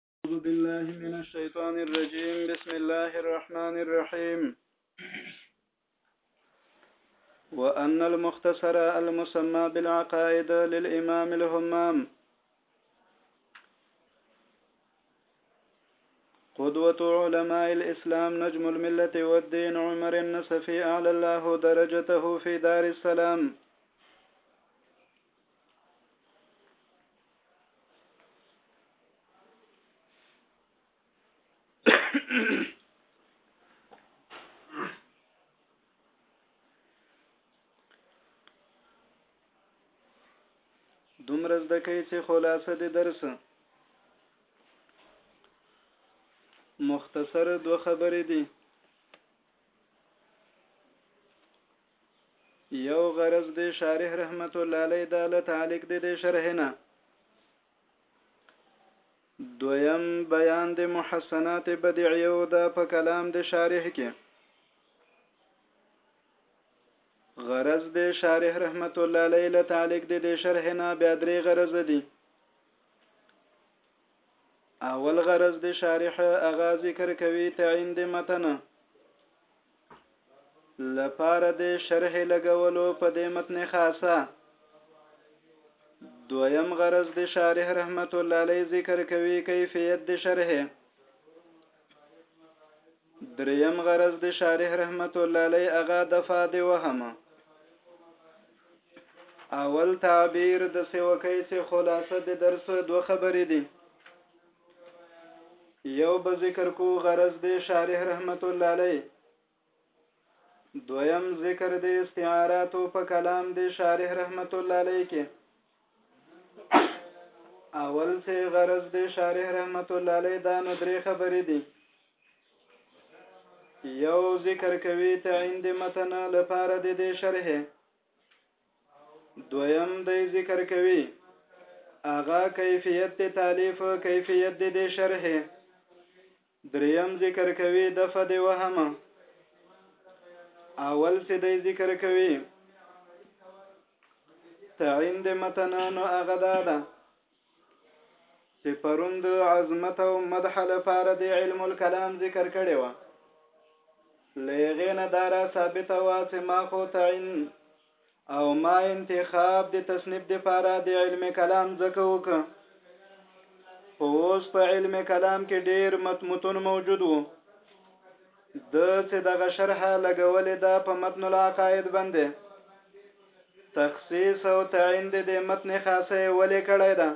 أعوذ بالله من الشيطان الرجيم بسم الله الرحمن الرحيم وأن المختصر المسمى بالعقائد للإمام الهمام قدوة علماء الإسلام نجم الملة والدين عمر النسفي أعلى الله درجته في دار السلام دومره زده کوي چې خلاصه د درس مختصر دو خبرې دي یو غرض دی شارح رحمت الله علیه د لتعلق د دې شرح نه دویم بیان د محسنات بدیعیه او د په کلام د شارح کې غرض د شارح رحمت الله علیه له تعلق د دې شرح نه بیا درې غرض دي اول غرض د شارح اغا ذکر کوي تعین د متن لپاره د شرحې لګولو په دې متن خاصه دویم غرض د شارح رحمت الله علی ذکر کوي کیفیت د شرح دریم غرض د شارح رحمت الله علی اغا د فاد وهم اول تعبیر د سوکې سه خلاصه د درس دوه خبرې دي یو به ذکر کو غرض دی شارح رحمت الله علیه دویم ذکر دی استعارات او په کلام دی شارح رحمت الله علیه کې اول سه غرض دی شارح رحمت الله علیه دا نو درې خبرې دي یو ذکر کوي تعین د متن لپاره د دې شرح دویم دی ذکر کوي اغا کیفیت د تالیف کیفیت د دې شرح دریم ذکر کوي د فد وهم اول سې دی ذکر کوي تعین د متنانو اغدا ده چې پرون د عظمت او مدح لپاره د علم الکلام ذکر کړي و لغینه دارا ثابت وا چې ما خو تعین او ما انتخاب د تصنیف د لپاره د علم کلام ځکه وک خو اوس په علم کلام کې ډیر متمتون موجود وو ده څه دغه شرحه لګولې ده په متن العقائد باندې تخصیص او تعین دې د متن خاصه ولې کړی ده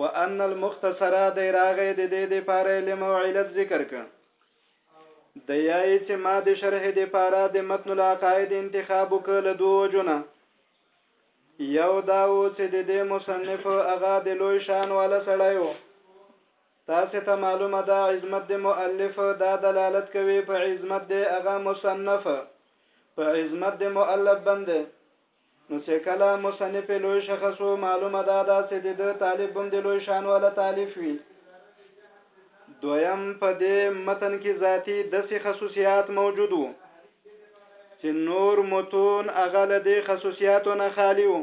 وان المختصره د راغې د دې د پاره علم او علت ذکر ک د یای چې ما د شرح د پاره د متن العقائد انتخاب وکړ له دوه جنا یو دا و چې د دې مصنف هغه د لوی شان والا سړی و تاسې ته معلومه ده عظمت د مؤلف دا دلالت کوي په عظمت د هغه مصنف په عظمت د مؤلف بنده نو چې کله مصنف لوی شخص وو معلومه ده دا چې د ده طالب هم د لوی شان والا تالیف وي دویم په دې متن کې ذاتی داسې خصوصیات موجود وو چې نور متون هغه له دې خصوصیاتو نه خالی وو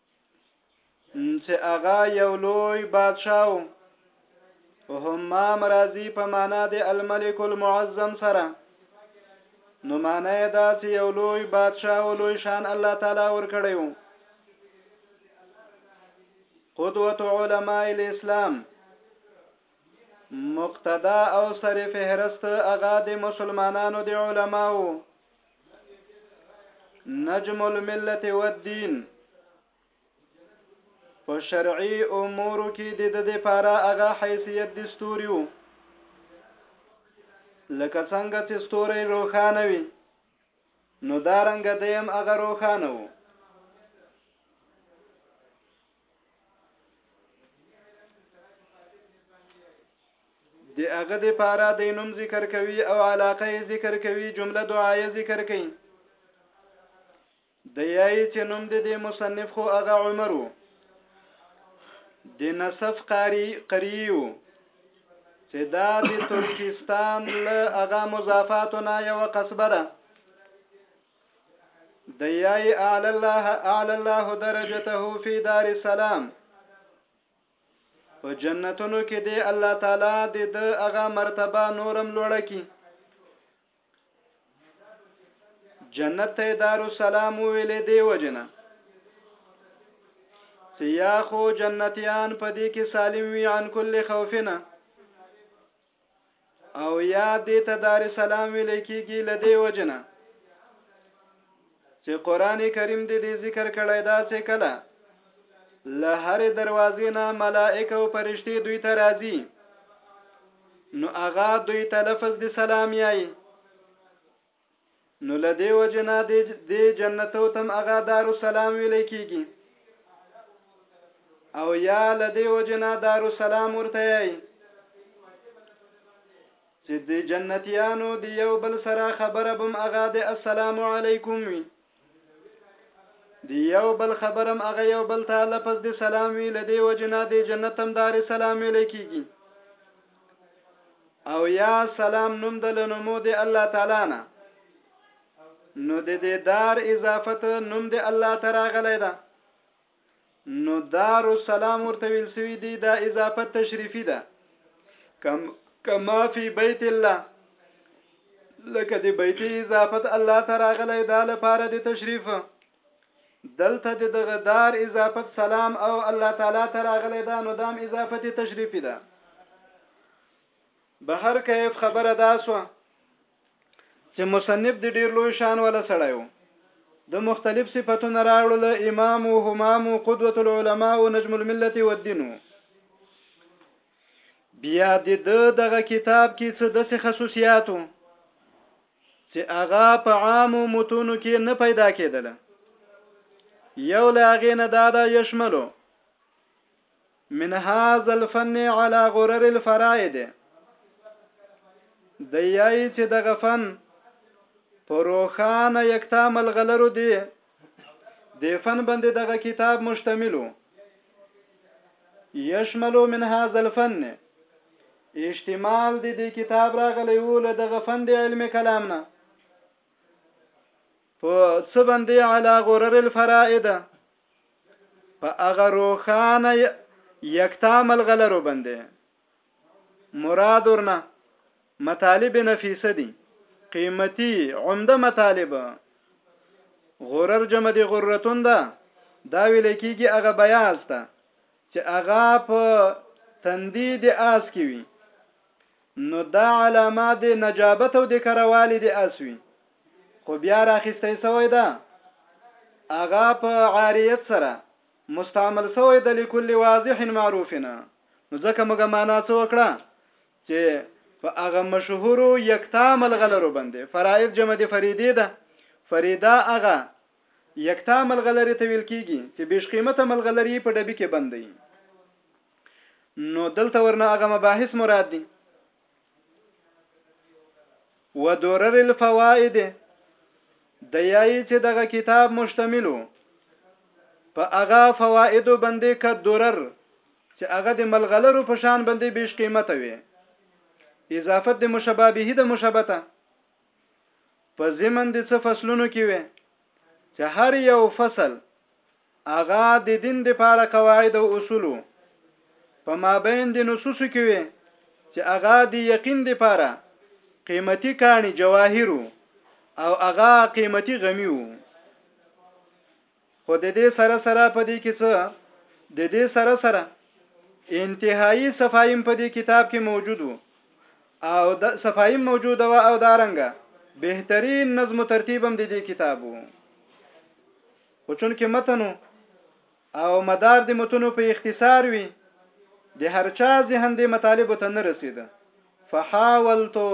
چې هغه یو لوی بادشاه و همام راضی په معنا د الملک المعظم سره نو معنا یې دا چې یو لوی بادشاه او لوی شان الله تعالی ورکړی و قدوه علماء الاسلام مقتدا او سر فهرست هغه د مسلمانانو د علماو نجم الملت والدین په شرعي امور کې د د لپاره هغه حیثیت د ستوري وو لکه څنګه چې ستوري روښانه وي نو دا رنګ دیم هغه روښانه وو د هغه د پاره د نوم ذکر کوي او علاقه یې ذکر کوي جمله دعایه ذکر کوي د یای چې نوم د دې مصنف خو هغه عمر وو د نصف قاری قریو چې دا د ترکستان له هغه مضافاتو نه یو قصبه ده دیای اعلی الله اعلی الله درجته فی دار السلام په جنتونو کې دی الله تعالی د د هغه مرتبه نورم لوړه کی جنت ته دار السلام ویلې دی وجنه سیاخو جنتیان په دې کې سالم وی عن کل خوفنا او یا دې ته دار سلام ویل کېږي لدې وجنه چې قران کریم دې دې ذکر کړی دا چې کله له هر دروازې نه ملائکه او فرشتي دوی ته راځي نو هغه دوی ته لفظ د سلام یایي نو له دې وجې نه دې جنتو تم اغا دارو سلام ویلی کېږي او یا له دې وجې نه دارو سلام ورته یایي چې د جنتیانو د یو بل سره خبره بم اغا د السلام علیکم وي دی یو بل خبرم هغه یو بل ته لفظ دی سلام وی لدی وجنا دی جنتم دار سلام ویل کیږي او یا سلام نوم د لنمو دی الله تعالی نه نو د دې دار اضافت نوم دی الله تعالی غلی ده نو دار السلام ورته ویل سوی دی دا اضافه تشریفی ده کم کما فی بیت الله لکه د بیت اضافت الله تراغلی دا لپاره د تشریف دلته د دغه دار اضافت سلام او الله تعالی ته راغلی دا نو دام اضافت تشریفي ده به هر کیف خبره دا سو چې مصنف د ډیر لوی شان ولا سړی وو د مختلف صفاتونه راوړل امام او همام او قدوه العلماء او نجم الملت او الدين بیا د دغه کتاب کې څه د خصوصیاتو چې هغه په عام متونو کې نه پیدا کېدله یو لاغې نه دادا یشملو من هذا الفن على غرر الفرائد د یای چې دغه فن په روښانه یکتا ملغلرو دی د فن باندې دغه کتاب مشتملو یشملو من هاذا الفن اشتمال د دې کتاب راغلی وو له دغه فن د علم کلام نه په څه باندې علا غرر الفرائد په هغه روښانه یکتا ملغلرو باندې مراد ورنه مطالب نفیسه دي قیمتي عمده مطالب غرر جمع دي غرتون ده دا ویل کېږي هغه بیاز ته چې هغه په تندي د آس کې وي نو دا علامه د نجابت او د کره والي د اس وي خو بیا راخیستی سوی ده هغه په عاریت سره مستعمل سوی د لکل واضح معروف نه نو ځکه موږ معنا څه وکړه چې په هغه مشهورو یکتا ملغلرو باندې فرائض جمع د فریدې ده فریدا هغه یکتا ملغلرې ته ویل کیږي چې بیش قیمته ملغلرې په ډبي کې بندي نو دلته ورنه هغه مباحث مراد دي ودرر الفوائد د یای چې دغه کتاب مشتملو په هغه فواید باندې ک درر چې هغه د ملغلرو په شان باندې بیش قیمته وي اضافت د مشابهه د مشابهته په زمن د څه فصلونو کې وي چې هر یو فصل هغه د دين دپاره قواعد او اصول په مابين د نصوصو کې وي چې هغه د يقين دپاره قيمتي کاني جواهر او هغه قيمتي غمي وو خو د دې سره سره په دې کې څه د دې سره سره انتهایی صفایم په دې کتاب کې موجود وو او د صفایم موجوده و او دارنګه بهترین نظم ترتیبم د دې کتاب وو خو چونکه متن او مدار د متونو په اختصار وي د هر چا ذهن دې مطالبو ته نه رسیده فحاولتو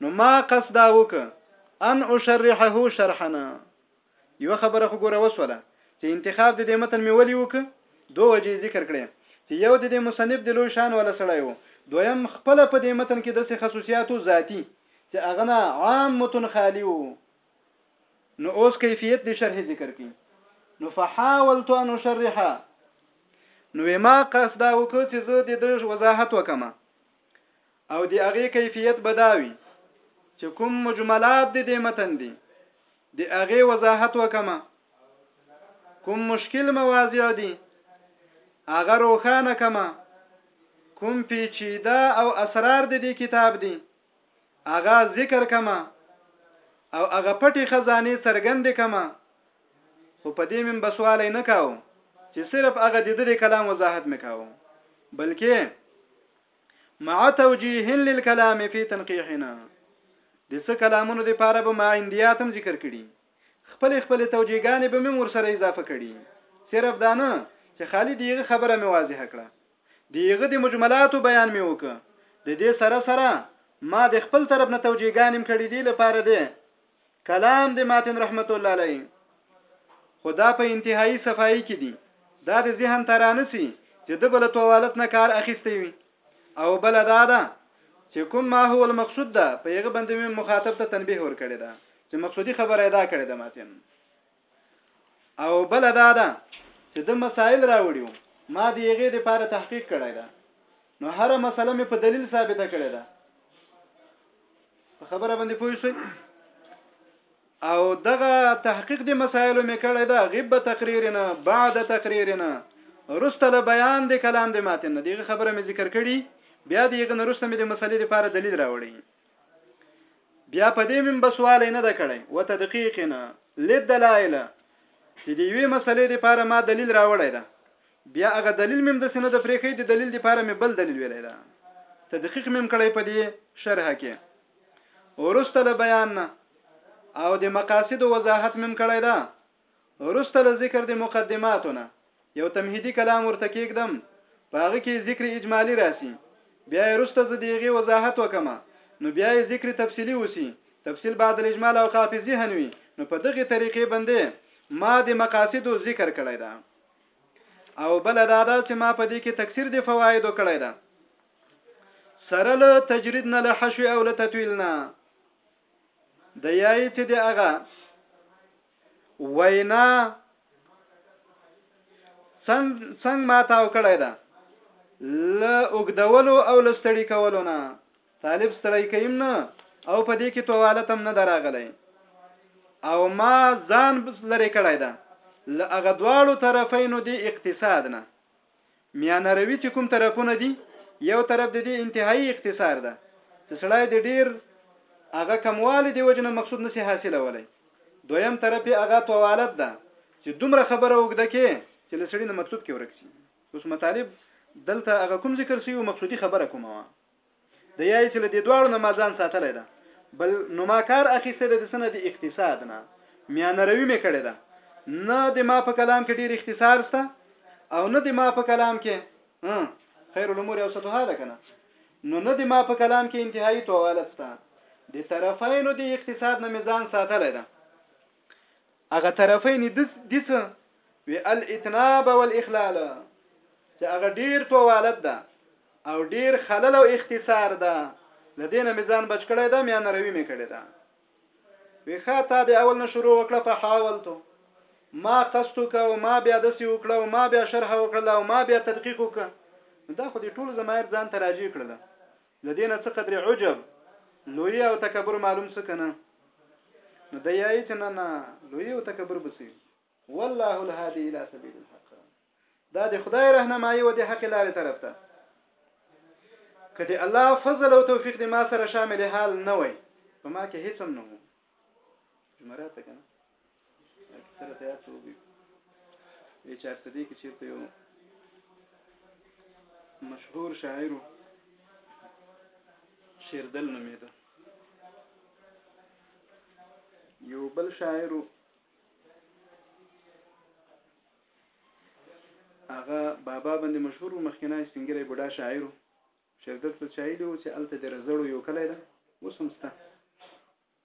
نو ما قصد دا وک ان اشرحه شرحنا یو خبره خو ګوره وسوله چې انتخاب د دې متن مې ولي وک دوه وجې ذکر کړې چې یو د دې مصنف د لوی شان ولا سړی وو دویم خپل په دې متن کې د څه خصوصیاتو ذاتی چې اغنا عام متن خالی وو نو اوس کیفیت د شرح ذکر کړي نو فحاولت ان اشرح نو ما قصد دا وکړ چې زه د دې وضاحت وکم او د هغه کیفیت بداوي چې کوم مجملات د دې متن دي د هغه وضاحت وکم کوم مشکل مواضع دي هغه روښانه کما کوم پیچیده او اسرار د دې کتاب دي هغه ذکر کما او هغه پټي خزانه څرګند کما خو په دې من بسواله نه کاو چې صرف هغه د دې کلام وضاحت میکاو بلکې مع توجیه للكلام فی تنقیحنا د څه کلامونو د پاره به ما اندیات هم ذکر کړي خپل خپل توجیهګانې به مې ور سره اضافه کړي صرف دانه چې خالد یې خبره مې واضحه کړه د هغه د مجملاتو بیان مې وکړ. د دې سره سره ما د خپل طرف نه توجیه ګانې هم کړې دي لپاره دې کلام د ماتن رحمت الله علیه خو دا په انتهایی صفایی کې دي دا د ذهن ته رانسی چې د بل توالت نه کار اخیستی وي او بل دا ده چې کوم ما هو المقصود ده په هغه باندې مې مخاطب ته تنبیه ورکړې ده چې مقصودی خبره ادا کړې ده ماتن او بل دا ده چې د مسائل راوړیو ما د یغې د پاره تحقیق کړی دا نو هر مسله مې په دلیل ثابته کړی دا په خبره باندې پوه شئ او دغه تحقیق د مسائلو مې کړی دا غیب تقریر نه بعد تقریر نه رسته له بیان د کلام د ماتن نه دیغه خبره مې ذکر کړي بیا دیغه نه رسته مې د مسلې لپاره دلیل راوړی بیا په دې من بسواله نه ده کړی و تدقیق نه لید دلایل چې دی وی مسلې د پاره ما دلیل راوړی ده بیا هغه دلیل مم د سینه د پریخې د دلیل د پاره مې بل دلیل ویلای دا تدقیق مم کړی په دې شرح کې ورسته له بیان نه او د مقاصد وضاحت مم کړی دا وروسته له ذکر د مقدماتو نه یو تمهیدي کلام ورته کېږدم، په هغه کې ذکر اجمالي راسي، بیا یې وروسته زه د هغې وضاحت وکړم، نو بیا یې ذکر تفصیلي اوسي، تفصیل بعد الاجمال او قاف ذهن وي، نو په دغې طریقې بندې ما د مقاصدو ذکر کړی ده. او بله دا ده چې ما په دې کې تکثیر د فوایدو کړی ده، سره له تجرید نه، له حشو او له تطویل نه. د یای چې د هغه وینا څنګه څنګه ما تاو کړی ده ل اوګدولو او لستړی کولو نه طالب ستړی کيم نه او په دې کې توالت هم نه دراغلی او ما ځان لری کړی ده ل هغه دواړو طرفینو دی اقتصاد نه میانه روي چې کوم طرفونه دي یو طرف د دې انتهایی اختصار ده چې سړی د ډیر هغه کموالی دی وجنه مقصود نسی حاصله ولی دویم طرف یې هغه طوالت ده چې دومره خبره وګده کې چې لسړی نه مطلوب کې ورک شي اوس مطالب دلته هغه کوم ذکر شي او مقصودی خبره کومه وه د یای چې له دې دواړو نه ما ځان ساتلی ده بل نو ما کار اخیسته د سنه د اقتصاد نه میانه روي مې کړې ده نه د ما په کلام کې ډیر اختصار سته او نه د ما په کلام کې خیر الامور او ستوها ده کنه نو نه د ما په کلام کې انتهایی توالت سته د طرفینو د اقتصاد نه میزان ساتلی ده هغه طرفین دس دي څه وي الاطناب والاخلال چې هغه ډیر توالت ده او ډیر خلل او اختصار ده لدینه میزان بچ کړی ده میا نروي می کړی ده ویخه تا د اول نه شروع وکړه فحاولتو ما قصد وکړ او ما بیا دسی وکړ او ما بیا شرح وکړ او ما بیا تدقیق وکړ دا خو د ټول زمایر ځان تراجی کړل له دې نه څه قدر عجب، لويي او تکبر معلوم سو که نه؟ نو دی يايي چي نه نه لويي او تکبر به سي. والله الهادي الى سبيل الحق دا د خدای رهنمايي و د حق لاري طرف ته. که د الله فضل او توفيق د ما سره شامل حال نه وای په ما کي هيڅ هم نه وو. جمرات ده که نه؟ سره تیار شو وي وی چار سدې کې چیرته یو مشهور شاعر شیردل نومېده یو بل شاعر هغه بابا باندې مشهور مخکنه سپینګری بډا شاعر شیردل څه چایلی و چې الته د رزړو یو کلی ده اوس هم سته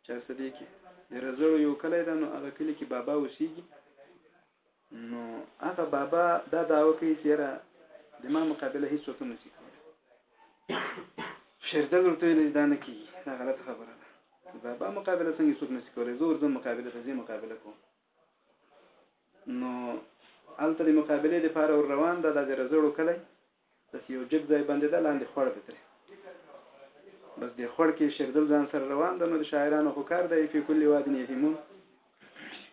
چارسده دی کی دیر زړو یو کلی ده نو هغه کلی کی بابا اوسیږي نو هغه بابا دا دعوه کوي چې یاره د ما مقابله هیڅ وکړ نسی کولی شیردل ورته ویل چې دا نه کیږي دا غلطه خبره ده د بابا مقابله څنګه څوک نسی کولی زه ورځم مقابله ته زه مقابله کوم نو هلته د مقابلې لپاره ور روان ده دا د رزړو کلی بس یو جګ ځای بندیده لاندې خوړ ده ترې بس دې خوړ کې شیردل ځان سره روان ده نو د شاعرانو خو کار دی فی کل واد یهیمون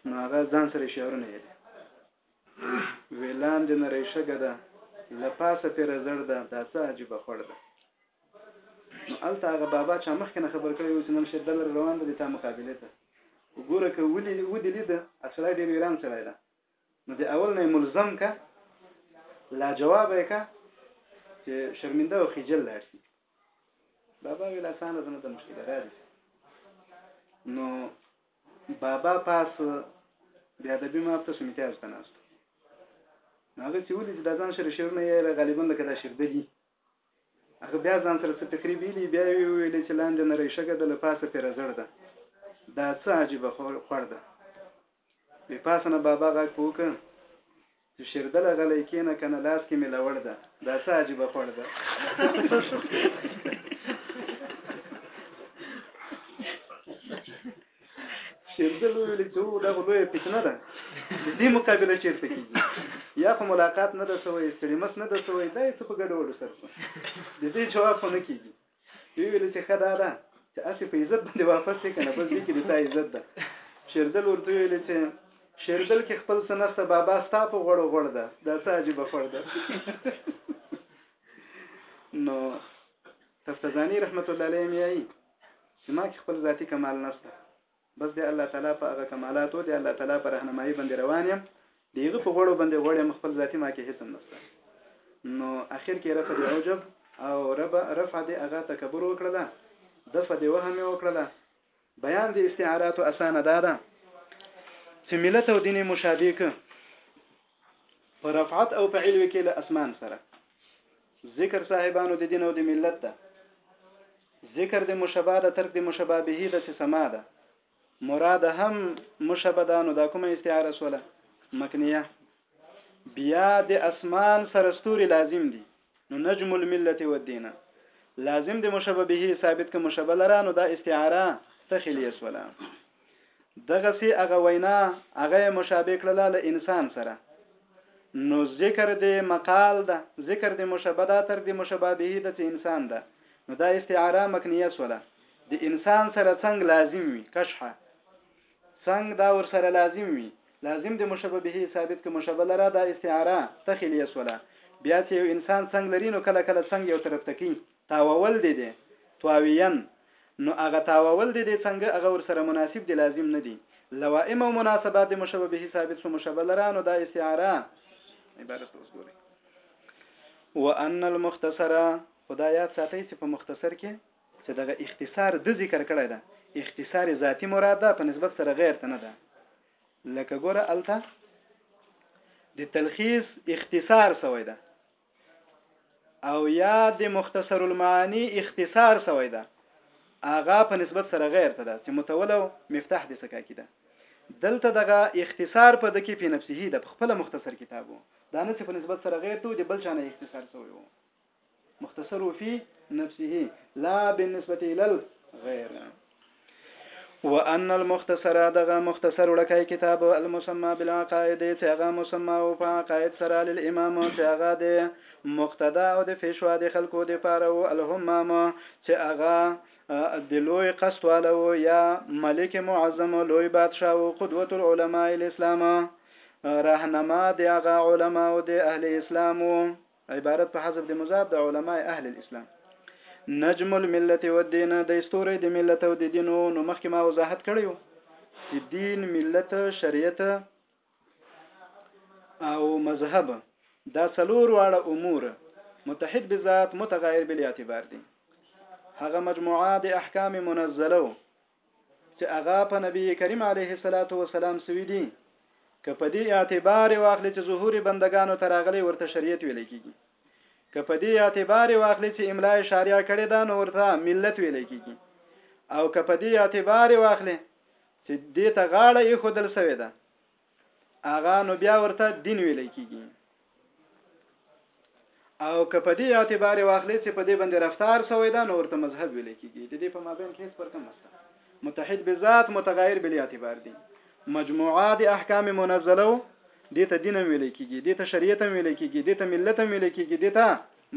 نو هغه ځان سره شعرونه یې دي ویلان د نری شګه ده لپاسه پر زړ ده دا څه عجیب خړ ده نو الته هغه بابا چې مخکې نه خبر کړی و چې نن شر دلر روان دی تا مقابله ته وګوره که ولې و دې لید اصله ډیر ویران سړی ده نو د اول نه یې ملزم که لا جواب یې که چې شرمنده او خجل لاړ شي بابا ویل اسانه ده نه د مشکل را دي نو بابا پاس د ادبي ماب ته سمیتاج ته ناست هغه چې ولې چې د ځان شر شعرونه یې غالبا لکه دا شردلي هغه بیا ځان سره څه ټکري بیلي بیا یې وویلې چې لاندې نری شګه ده له پاسه پرې زړ ده دا څه عجیبه خوړ ده وی پاسه نه بابا غږ په وکړ چې شیردله غلی کېنه که نه لاس کې مې لوړ ده دا څه عجیبه خوړ ده شیردل ویل چې او دا غلوې فتنه ده د دې مقابله چیرته کیږي یا خو ملاقات نه ده سوې سړیمس نه ده سوې دا څه په ګډه وډو سره د دې جواب نه کیږي وی ویل چې خدا ده چې اسی په عزت باندې واپس یې کنه بس دې کې د تا عزت ده شیردل ورته ویل چې شیردل کې خپل سنسته بابا ستا په غړو غړ ده دا څه عجیب خړ ده نو تفتزانی رحمت الله علیه یې چې ما کې خپل ذاتي کمال نشته بس د الله تعالی په هغه کمالاتو د الله تعالی پر رهنمایي باندې روان یم دیغه په غړو باندې غړ یم خپل ذاتي ما کې هیڅ هم نشته نو اخر کې رفع د عجب او رب رفع د هغه تکبر وکړله دفع د وهم وکړله بیان د استعارات اسانه ده چې ملت او دین مشابه ک په رفعت او په علو کې له اسمان سره ذکر صاحبانو د دین او د ملت ده ذکر د مشبه ده ترک د مشبه به ده چې سما ده مراد هم مشبه ده نو دا کومه استعاره سوله مکنیه بیا د اسمان سره ستوري لازم دي نو نجم الملت والدين لازم د مشبه به ثابت که مشبه لره نو دا استعاره تخلیه سوله دغه سي هغه وینا هغه مشابه کړله له انسان سره نو ذکر د مقال ده ذکر د مشبه ده تر د مشبه به د انسان ده نو دا استعاره مکنیه سوله د انسان سره څنګه لازم وي کشحه څنګ دا ورسره لازم وي لازم د مشبه به ثابت که مشبه لره دا استعاره تخیلیه سوله بیا چې یو انسان څنګ لري نو کله کله څنګ یو طرف ته کوي تاوول دې دی طاویین نو هغه تاوول دې دی څنګه هغه ورسره مناسب دي لازم نه دي لوائم او مناسبات د مشبه به ثابت سو مشبه لره نو دا استعاره عبارت ته اوس ګورئ وان المختصر خدایات ساتي چې په مختصر کې چه دغه اختصار ده ذکر کړی ده اختصار ذاتی مراد ده په نسبت سره غیر ته نه ده لکه ګوره الته د تلخیص اختصار سوی ده او یا د مختصر المعانی اختصار سوی ده اغا په نسبت سره غیر ته ده چې متولو مفتاح د سکا کی ده دلته دغه اختصار په دکی په نفسه ده په خپل مختصر کتابو دا نه چې په نسبت سره غیر ته د بل چانه اختصار سوی وو مختصر فی نفسه لا بالنسبه الى الغير وان المختصر دغه مختصر وړکای کتاب المسمى بالعقائد چې هغه مسمى او په عقائد سره للامام چې هغه د مقتدا او د فیشوا د خلکو د پاره او الهمام چې هغه د لوی قصد والو یا ملک معظم لوی بادشاه او قدوه العلماء الاسلام راهنما دی هغه علما او د اهل اسلام عبارت په حذف د مضاف د علماء اهل الاسلام نجم الملت والدين د استوري د ملت او د دینو نو مخکې ما وضاحت کړیو چې دین ملت شریعت او مذهب دا څلور واړه امور متحد بذات متغیر بالاعتبار دي هغه مجموعه د احکام منزله چې هغه په نبی کریم علیه الصلاۃ والسلام سوي دي که په دې اعتبار واخلې چې ظهور بندگانو تراغلي ورته شریعت ویل کیږي که په دې اعتبار واخلې چې املا شارع کړې ده نو ورته ملت ویل کیږي او که په دې اعتبار واخلې چې دې ته غاړه یې خودل سوې ده هغه نو بیا ورته دین ویل کیږي او که په دې اعتبار واخلې چې په دې باندې رفتار سوی دا نو ورته مذهب ویل کیږي د دې په مابین کې هیڅ فرق نشته متحد بذات متغیر بل اعتبار دي مجموعه د احکام منزله دې ته دین ویل کیږي دې ته شریعت ویل کیږي دې ته ملت ویل کیږي دې ته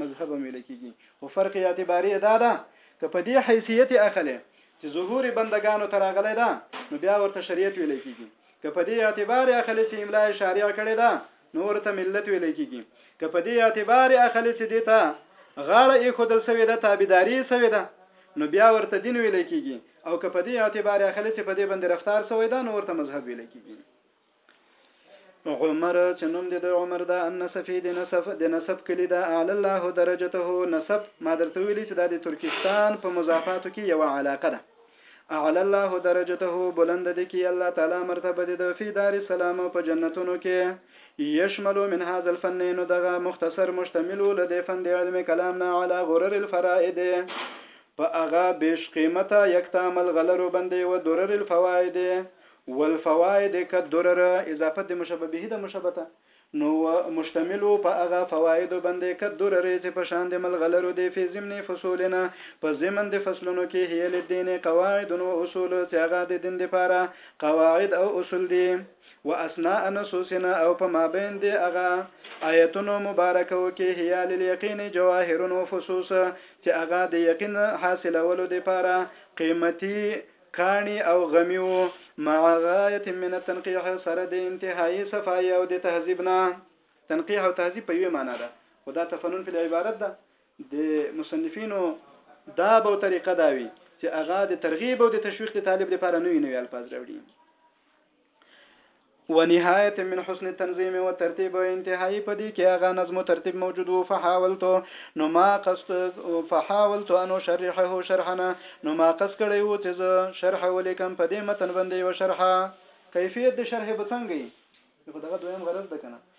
مذهب ویل کیږي خو فرق اعتباري دا ده که په دې حیثیت اخلي چې ظهور بندگانو تراغله ده نو بیا ورته شریعت ویل کیږي که په دې اعتبار اخلې چې املا یې شارع کړې ده نو ورته ملت ویل کېږي، که په دې اعتبار اخلې چې دې ته غاړه اېښودل شوې ده، تابعداري یې شوې ده، نو بیا ورته دین ویل کېږي او که په دې اعتبار اخلې چې په دې باندې رفتار شوی ده نو ورته مذهب ویل کېږي. عمر چې نوم دې د عمر ده النصفي د نصف د نصب کلی ده اعلی الله درجته نصب ما درته ویلي چې دا د ترکستان په مضافاتو کې یوه علاقه ده اعلی الله درجته بلند دي کی الله تعالی مرتبه دي د فی دار السلام په جنتونو کې یشمل من هذا الفن نو دغه مختصر مشتمل ول د فن د علم کلام نه علی غرر الفرائد په هغه بیش قیمته یک تعامل غلرو بندې و درر الفوائد والفوائد کدرر اضافت د مشببه د مشبته نو و مشتمل وو په هغه فوائدو باندې کد دررې چې په شان د ملغلرو دې فی ضمن فصولنا په ضمن د فصلونو کې هی للدین قواعد و اصول چې هغه د دین دپاره قواعد او اصول دي و اثناء نصوصنا او په مابین د هغه آیتونو مبارکو کې هی للیقین جواهر و فصوص چې هغه د یقین حاصلولو دپاره قیمتي کاڼي او غمي وو مع غايه من التنقيح سره د انتهایی صفای او د تهذیب نه تنقیح او تهذیب په یوه معنا ده خدا تفنن په عبارت ده د مصنفینو دا به طریقه داوي چې هغه د ترغیب او د تشویق د طالب لپاره نوې نوې الفاظ راوړي ونهایت من حسن تنظیم و ترتیب و انتهایی په دې کې هغه نظم او ترتیب موجود وو فحاولت نو ما قصد فحاولت ان شرحه شرحنا نو ما قص کړی وو چې زه شرح ولیکم په دې متن باندې و شرحه کیفیت د شرح بڅنګي خو دغه دویم غرض ده کنه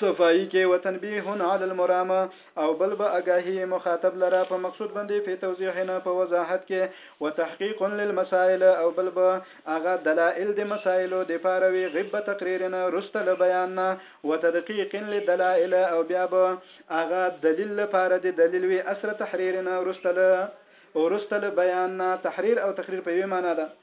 صفائی کې وتنبیه علی المرامه او بل به اګاهی مخاطب لره په مقصود بندې فی توضیح نه په وضاحت کې وتحقیق للمسائل او بل به اغا دلائل د مسائلو د پاره وی غبه تقریر نه رسته له بیان نه وتدقیق للدلائل او بیا به اغا دلیل لپاره د دلیل وی اثر تحریر نه رسته له ورسته له بیان نه تحریر او تقریر په یوه معنا ده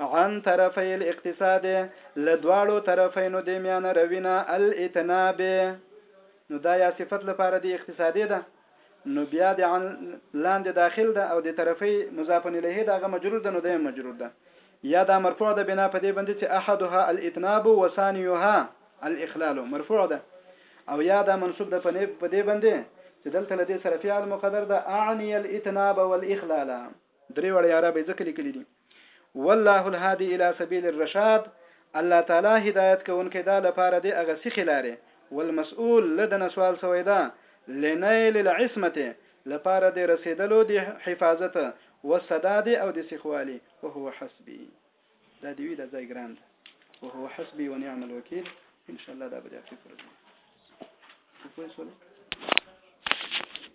عن طرفي الاقتصاد لدواړو طرفینو د میان روینا الاتناب نو دا یا صفت لپاره د اقتصادي ده نو بیا د عن لاندې داخل ده او د طرفي مضاف الیه دغه مجرور ده نو دیم مجرور ده یا دا مرفوع ده بنا په دې باندې چې احدها الاتناب وثانيها الاخلال مرفوع ده او یا دا منصوب ده په دې باندې چې دلته لدې سره فعل مقدر ده اعني الاتناب والاخلال درې وړه یاره به ځکه لیکلي دي والله الهادي الى سبيل الرشاد الله تعالی هدایت کوونکی دا لپاره دی هغه سیخې لارې والمسؤول له دنه سوال سوی ده لنیل العصمته لپاره د رسیدلو د حفاظت والسداد او د سیخوالي وهو حسبي دا دی وی دا ځای ګران ده وهو حسبي ونعم الوکیل ان شاء الله دا به د اخر پر ځای